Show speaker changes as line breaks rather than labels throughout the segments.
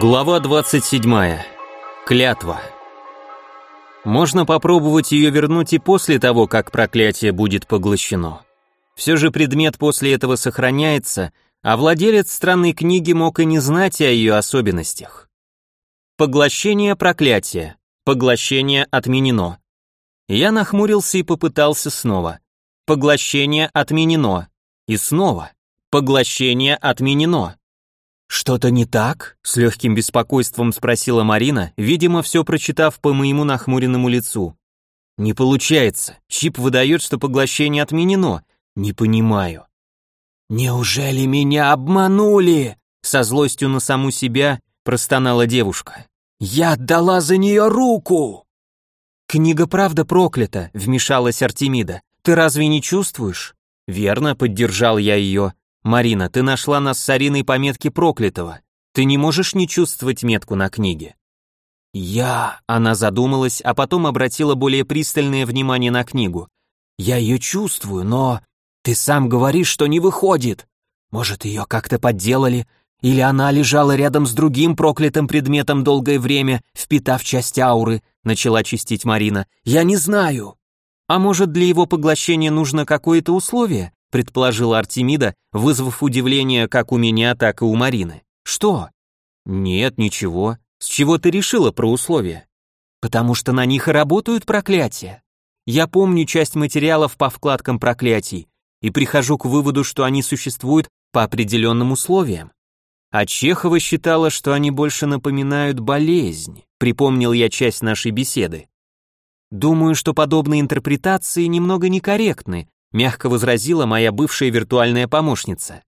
Глава 27. Клятва. Можно попробовать ее вернуть и после того, как проклятие будет поглощено. Все же предмет после этого сохраняется, а владелец странной книги мог и не знать о ее особенностях. Поглощение проклятия. Поглощение отменено. Я нахмурился и попытался снова. Поглощение отменено. И снова. Поглощение отменено. «Что-то не так?» — с легким беспокойством спросила Марина, видимо, все прочитав по моему нахмуренному лицу. «Не получается. Чип выдает, что поглощение отменено. Не понимаю». «Неужели меня обманули?» Со злостью на саму себя простонала девушка. «Я отдала за нее руку!» «Книга правда проклята», — вмешалась Артемида. «Ты разве не чувствуешь?» «Верно», — поддержал я ее. «Марина, ты нашла нас с Ариной по метке проклятого. Ты не можешь не чувствовать метку на книге». «Я...» — она задумалась, а потом обратила более пристальное внимание на книгу. «Я ее чувствую, но... Ты сам говоришь, что не выходит. Может, ее как-то подделали? Или она лежала рядом с другим проклятым предметом долгое время, впитав часть ауры?» — начала чистить Марина. «Я не знаю». «А может, для его поглощения нужно какое-то условие?» предположила Артемида, вызвав удивление как у меня, так и у Марины. Что? Нет, ничего. С чего ты решила про условия? Потому что на них и работают проклятия. Я помню часть материалов по вкладкам проклятий и прихожу к выводу, что они существуют по определенным условиям. А Чехова считала, что они больше напоминают болезнь, припомнил я часть нашей беседы. Думаю, что подобные интерпретации немного некорректны, мягко возразила моя бывшая виртуальная помощница.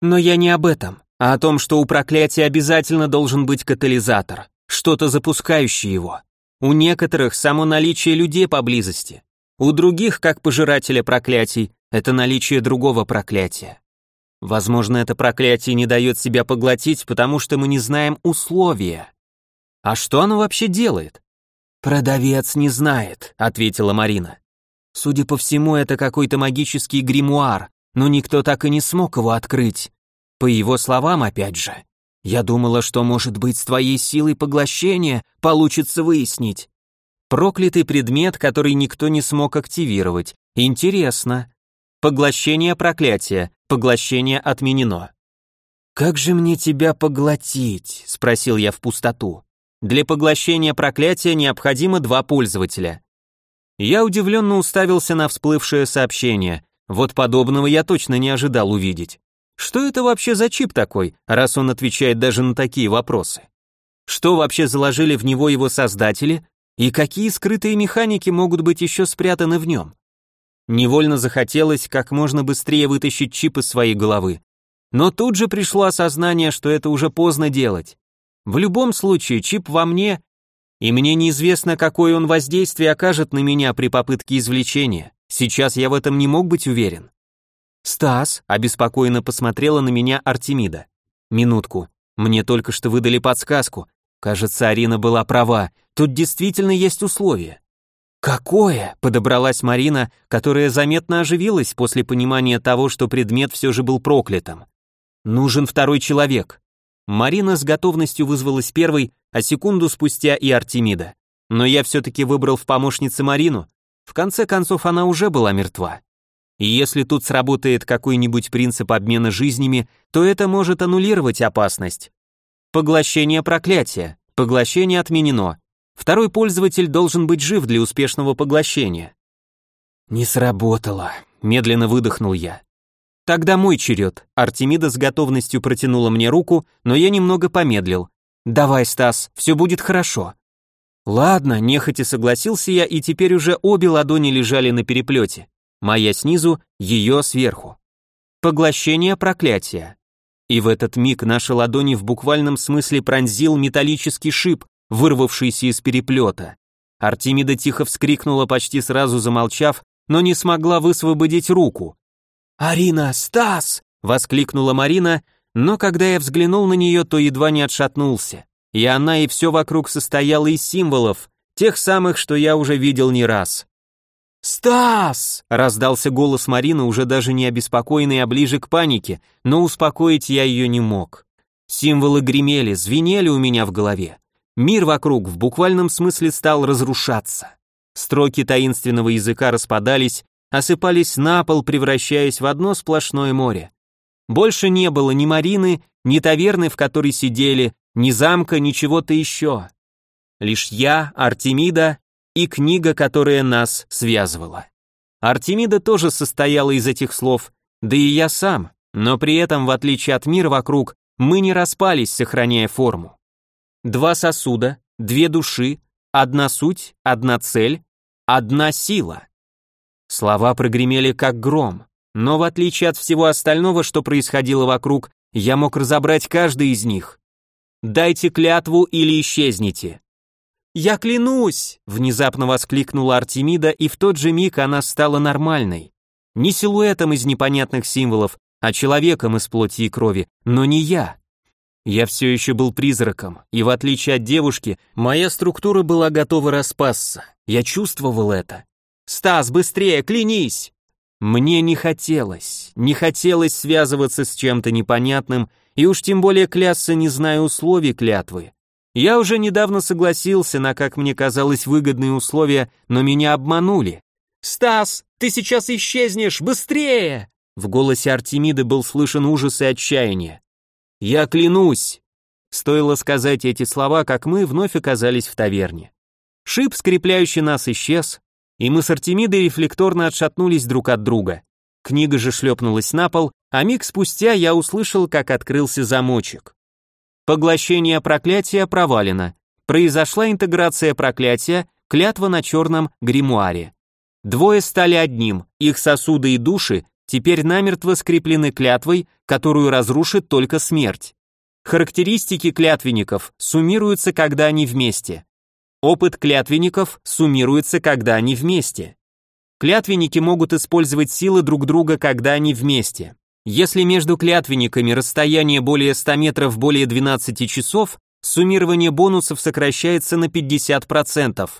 Но я не об этом, а о том, что у проклятия обязательно должен быть катализатор, что-то запускающее его. У некоторых само наличие людей поблизости, у других, как пожирателя проклятий, это наличие другого проклятия. Возможно, это проклятие не дает себя поглотить, потому что мы не знаем условия. А что оно вообще делает? Продавец не знает, ответила Марина. Судя по всему, это какой-то магический гримуар, но никто так и не смог его открыть. По его словам, опять же. Я думала, что, может быть, с твоей силой поглощения получится выяснить. Проклятый предмет, который никто не смог активировать. Интересно. Поглощение проклятия. Поглощение отменено. «Как же мне тебя поглотить?» — спросил я в пустоту. Для поглощения проклятия необходимо два пользователя. Я удивленно уставился на всплывшее сообщение. Вот подобного я точно не ожидал увидеть. Что это вообще за чип такой, раз он отвечает даже на такие вопросы? Что вообще заложили в него его создатели, и какие скрытые механики могут быть еще спрятаны в нем? Невольно захотелось как можно быстрее вытащить чип из своей головы. Но тут же пришло осознание, что это уже поздно делать. В любом случае, чип во мне и мне неизвестно, какое он воздействие окажет на меня при попытке извлечения. Сейчас я в этом не мог быть уверен. Стас обеспокоенно посмотрела на меня Артемида. Минутку. Мне только что выдали подсказку. Кажется, Арина была права. Тут действительно есть условие. Какое? подобралась Марина, которая заметно оживилась после понимания того, что предмет все же был проклятым. Нужен второй человек. Марина с готовностью вызвалась первой, а секунду спустя и Артемида. Но я все-таки выбрал в помощнице Марину. В конце концов, она уже была мертва. И если тут сработает какой-нибудь принцип обмена жизнями, то это может аннулировать опасность. Поглощение проклятия. Поглощение отменено. Второй пользователь должен быть жив для успешного поглощения. Не сработало, медленно выдохнул я. Тогда мой черед. Артемида с готовностью протянула мне руку, но я немного помедлил. Давай, Стас, все будет хорошо. Ладно, нехотя согласился я, и теперь уже обе ладони лежали на переплете. Моя снизу, ее сверху. Поглощение проклятия. И в этот миг наши ладони в буквальном смысле пронзил металлический шип, вырвавшийся из переплета. Артемида тихо вскрикнула, почти сразу замолчав, но не смогла высвободить руку. «Арина, Стас!» — воскликнула Марина, но когда я взглянул на нее, то едва не отшатнулся. И она, и все вокруг состояло из символов, тех самых, что я уже видел не раз. «Стас!» — раздался голос Марины, уже даже не обеспокоенный, а ближе к панике, но успокоить я ее не мог. Символы гремели, звенели у меня в голове. Мир вокруг в буквальном смысле стал разрушаться. Строки таинственного языка распадались, осыпались на пол, превращаясь в одно сплошное море. Больше не было ни Марины, ни таверны, в которой сидели, ни замка, ни чего-то еще. Лишь я, Артемида и книга, которая нас связывала. Артемида тоже состояла из этих слов, да и я сам, но при этом, в отличие от мира вокруг, мы не распались, сохраняя форму. Два сосуда, две души, одна суть, одна цель, одна сила. Слова прогремели как гром, но в отличие от всего остального, что происходило вокруг, я мог разобрать каждый из них. «Дайте клятву или исчезните». «Я клянусь!» — внезапно воскликнула Артемида, и в тот же миг она стала нормальной. Не силуэтом из непонятных символов, а человеком из плоти и крови, но не я. Я все еще был призраком, и в отличие от девушки, моя структура была готова распасться. Я чувствовал это. «Стас, быстрее, клянись!» Мне не хотелось, не хотелось связываться с чем-то непонятным, и уж тем более клясться, не зная условий клятвы. Я уже недавно согласился на, как мне казалось, выгодные условия, но меня обманули. «Стас, ты сейчас исчезнешь, быстрее!» В голосе Артемиды был слышен ужас и отчаяние. «Я клянусь!» Стоило сказать эти слова, как мы вновь оказались в таверне. Шип, скрепляющий нас, исчез, и мы с Артемидой рефлекторно отшатнулись друг от друга. Книга же шлепнулась на пол, а миг спустя я услышал, как открылся замочек. Поглощение проклятия провалено. Произошла интеграция проклятия, клятва на черном гримуаре. Двое стали одним, их сосуды и души теперь намертво скреплены клятвой, которую разрушит только смерть. Характеристики клятвенников суммируются, когда они вместе. Опыт клятвенников суммируется, когда они вместе. Клятвенники могут использовать силы друг друга, когда они вместе. Если между клятвенниками расстояние более 100 метров более 12 часов, суммирование бонусов сокращается на 50%.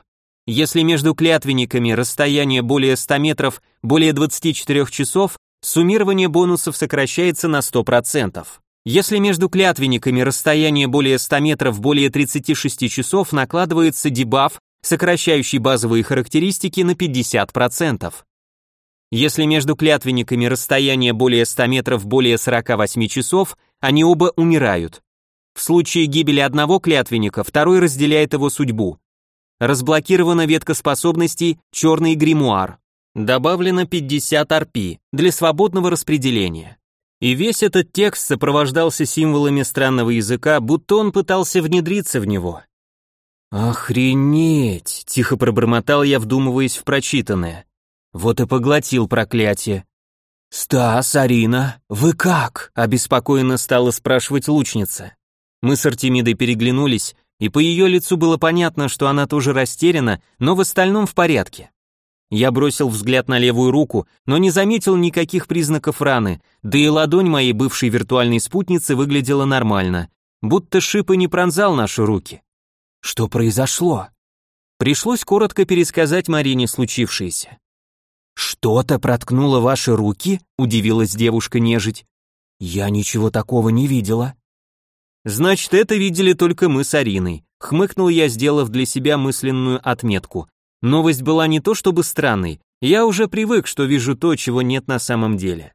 Если между клятвенниками расстояние более 100 метров более 24 часов, суммирование бонусов сокращается на 100%. Если между клятвенниками расстояние более 100 метров более 36 часов, накладывается дебаф, сокращающий базовые характеристики на 50%. Если между клятвенниками расстояние более 100 метров более 48 часов, они оба умирают. В случае гибели одного клятвенника, второй разделяет его судьбу. Разблокирована ветка способностей «Черный гримуар». Добавлено 50 арпи для свободного распределения. И весь этот текст сопровождался символами странного языка, будто он пытался внедриться в него. «Охренеть!» — тихо пробормотал я, вдумываясь в прочитанное. Вот и поглотил проклятие. «Стас, Арина, вы как?» — обеспокоенно стала спрашивать лучница. Мы с Артемидой переглянулись, и по ее лицу было понятно, что она тоже растеряна, но в остальном в порядке. Я бросил взгляд на левую руку, но не заметил никаких признаков раны, да и ладонь моей бывшей виртуальной спутницы выглядела нормально, будто шип и не пронзал наши руки. Что произошло? Пришлось коротко пересказать Марине случившееся. «Что-то проткнуло ваши руки?» — удивилась девушка-нежить. «Я ничего такого не видела». «Значит, это видели только мы с Ариной», — хмыкнул я, сделав для себя мысленную отметку. Новость была не то чтобы странной, я уже привык, что вижу то, чего нет на самом деле.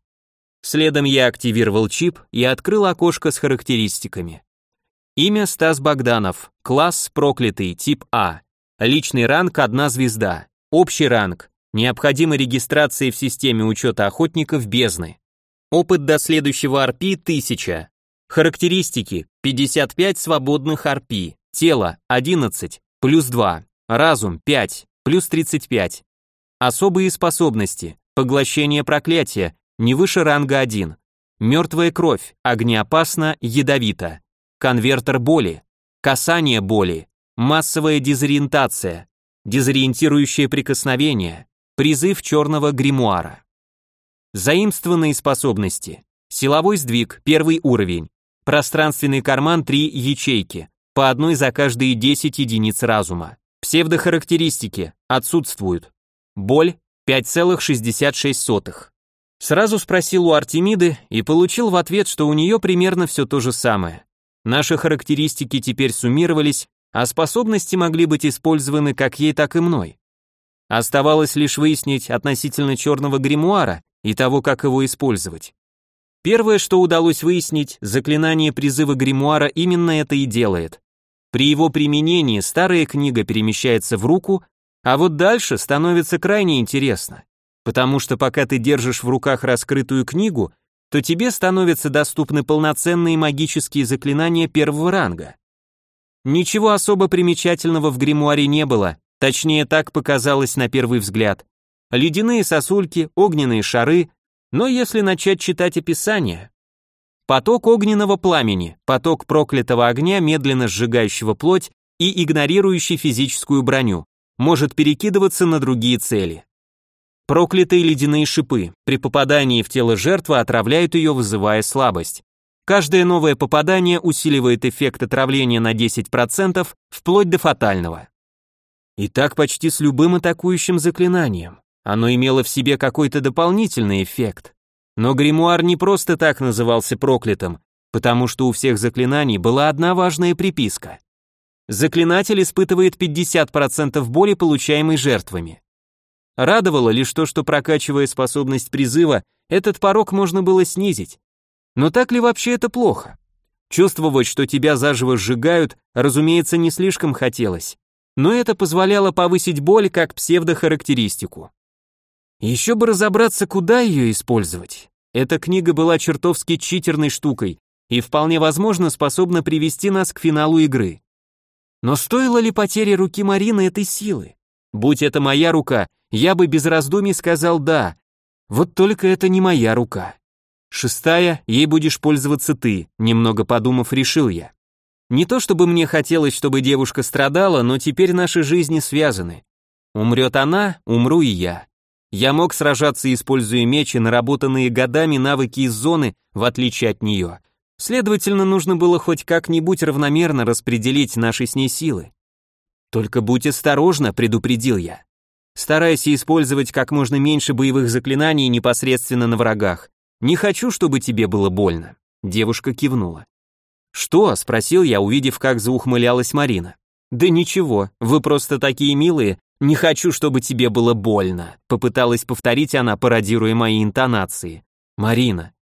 Следом я активировал чип и открыл окошко с характеристиками. Имя Стас Богданов, класс проклятый, тип А, личный ранг одна звезда, общий ранг, необходима регистрация в системе учета охотников бездны. Опыт до следующего арпи 1000. Характеристики 55 свободных арпи, тело 11, плюс 2, разум 5, плюс 35. Особые способности. Поглощение проклятия, не выше ранга 1. Мертвая кровь, огнеопасно, ядовито. Конвертер боли. Касание боли. Массовая дезориентация. Дезориентирующее прикосновение. Призыв черного гримуара. Заимствованные способности. Силовой сдвиг, первый уровень. Пространственный карман, три ячейки. По одной за каждые 10 единиц разума. Псевдохарактеристики отсутствуют. Боль, 5,66. Сразу спросил у Артемиды и получил в ответ, что у нее примерно все то же самое. Наши характеристики теперь суммировались, а способности могли быть использованы как ей, так и мной. Оставалось лишь выяснить относительно черного гримуара и того, как его использовать. Первое, что удалось выяснить, заклинание призыва гримуара именно это и делает. При его применении старая книга перемещается в руку, а вот дальше становится крайне интересно, потому что пока ты держишь в руках раскрытую книгу, то тебе становятся доступны полноценные магические заклинания первого ранга. Ничего особо примечательного в гримуаре не было, точнее так показалось на первый взгляд. Ледяные сосульки, огненные шары, но если начать читать описание, поток огненного пламени, поток проклятого огня, медленно сжигающего плоть и игнорирующий физическую броню, может перекидываться на другие цели. Проклятые ледяные шипы при попадании в тело жертвы отравляют ее, вызывая слабость. Каждое новое попадание усиливает эффект отравления на 10%, вплоть до фатального. И так почти с любым атакующим заклинанием. Оно имело в себе какой-то дополнительный эффект. Но гримуар не просто так назывался проклятым, потому что у всех заклинаний была одна важная приписка. Заклинатель испытывает 50% боли, получаемой жертвами. Радовало лишь то, что прокачивая способность призыва, этот порог можно было снизить. Но так ли вообще это плохо? Чувствовать, что тебя заживо сжигают, разумеется, не слишком хотелось. Но это позволяло повысить боль как псевдохарактеристику. Еще бы разобраться, куда ее использовать. Эта книга была чертовски читерной штукой и вполне возможно способна привести нас к финалу игры. Но стоило ли потери руки Марины этой силы? Будь это моя рука, я бы без раздумий сказал «да». Вот только это не моя рука. Шестая, ей будешь пользоваться ты, немного подумав, решил я. Не то чтобы мне хотелось, чтобы девушка страдала, но теперь наши жизни связаны. Умрет она, умру и я. Я мог сражаться, используя мечи, наработанные годами навыки из зоны, в отличие от нее. Следовательно, нужно было хоть как-нибудь равномерно распределить наши с ней силы. Только будь осторожна, предупредил я. Старайся использовать как можно меньше боевых заклинаний непосредственно на врагах. Не хочу, чтобы тебе было больно. Девушка кивнула. Что? спросил я, увидев, как заухмылялась Марина. Да ничего, вы просто такие милые. Не хочу, чтобы тебе было больно, попыталась повторить она, пародируя мои интонации. Марина.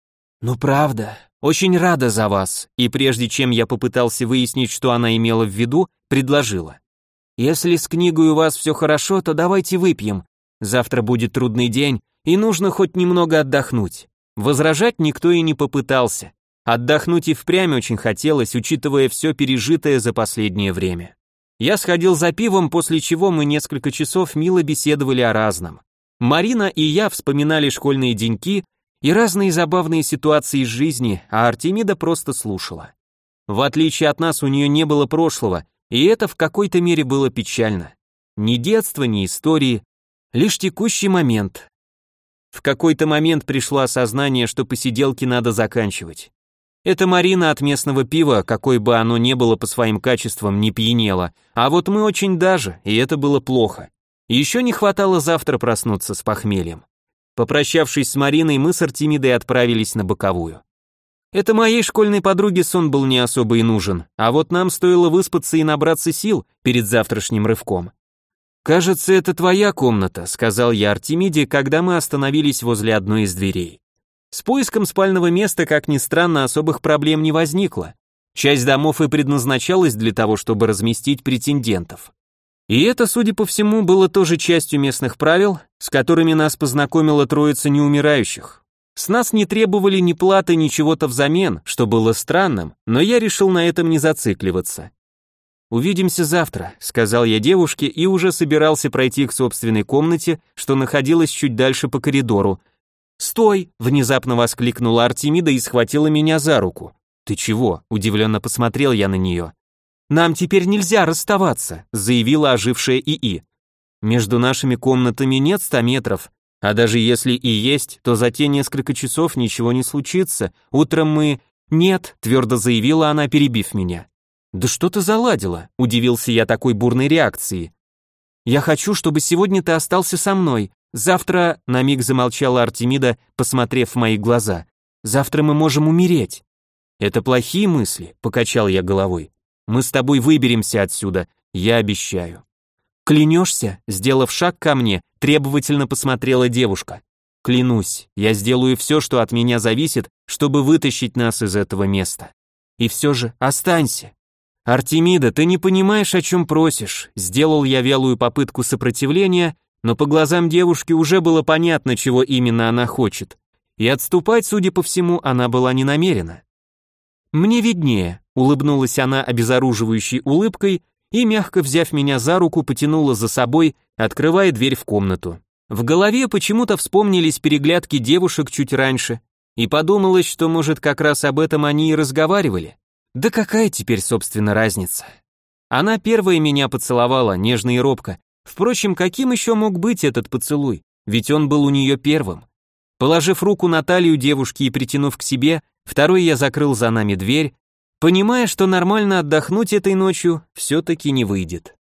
Ну правда, очень рада за вас. И прежде чем я попытался выяснить, что она имела в виду, предложила: если с книгой у вас все хорошо, то давайте выпьем. Завтра будет трудный день, и нужно хоть немного отдохнуть. Возражать никто и не попытался. Отдохнуть и впрямь очень хотелось, учитывая все пережитое за последнее время. Я сходил за пивом, после чего мы несколько часов мило беседовали о разном. Марина и я вспоминали школьные деньки и разные забавные ситуации из жизни, а Артемида просто слушала. В отличие от нас, у нее не было прошлого, и это в какой-то мере было печально. Ни детства, ни истории, лишь текущий момент. В какой-то момент пришло осознание, что посиделки надо заканчивать. Это Марина от местного пива, какой бы оно ни было по своим качествам, не пьянела, а вот мы очень даже, и это было плохо. Еще не хватало завтра проснуться с похмельем. Попрощавшись с Мариной, мы с Артемидой отправились на боковую. Это моей школьной подруге сон был не особо и нужен, а вот нам стоило выспаться и набраться сил перед завтрашним рывком. «Кажется, это твоя комната», — сказал я Артемиде, когда мы остановились возле одной из дверей. С поиском спального места, как ни странно, особых проблем не возникло. Часть домов и предназначалась для того, чтобы разместить претендентов. И это, судя по всему, было тоже частью местных правил, с которыми нас познакомила троица неумирающих. С нас не требовали ни платы, ни чего-то взамен, что было странным, но я решил на этом не зацикливаться. «Увидимся завтра», — сказал я девушке и уже собирался пройти к собственной комнате, что находилась чуть дальше по коридору. «Стой!» — внезапно воскликнула Артемида и схватила меня за руку. «Ты чего?» — удивленно посмотрел я на нее. «Нам теперь нельзя расставаться», — заявила ожившая ИИ. «Между нашими комнатами нет ста метров, а даже если и есть, то за те несколько часов ничего не случится. Утром мы... Нет, твердо заявила она, перебив меня. Да что ты заладила? Удивился я такой бурной реакции. Я хочу, чтобы сегодня ты остался со мной. Завтра, на миг замолчала Артемида, посмотрев в мои глаза. Завтра мы можем умереть. Это плохие мысли, покачал я головой. Мы с тобой выберемся отсюда, я обещаю. Клянешься? Сделав шаг ко мне, требовательно посмотрела девушка. Клянусь, я сделаю все, что от меня зависит, чтобы вытащить нас из этого места. И все же останься. Артемида, ты не понимаешь, о чем просишь. Сделал я вялую попытку сопротивления, но по глазам девушки уже было понятно, чего именно она хочет. И отступать, судя по всему, она была не намерена. Мне виднее, улыбнулась она обезоруживающей улыбкой и, мягко взяв меня за руку, потянула за собой, открывая дверь в комнату. В голове почему-то вспомнились переглядки девушек чуть раньше, и подумалось, что, может, как раз об этом они и разговаривали. Да какая теперь, собственно, разница? Она первая меня поцеловала, нежно и робко. Впрочем, каким еще мог быть этот поцелуй? Ведь он был у нее первым. Положив руку на талию девушки и притянув к себе, второй я закрыл за нами дверь, понимая, что нормально отдохнуть этой ночью все-таки не выйдет.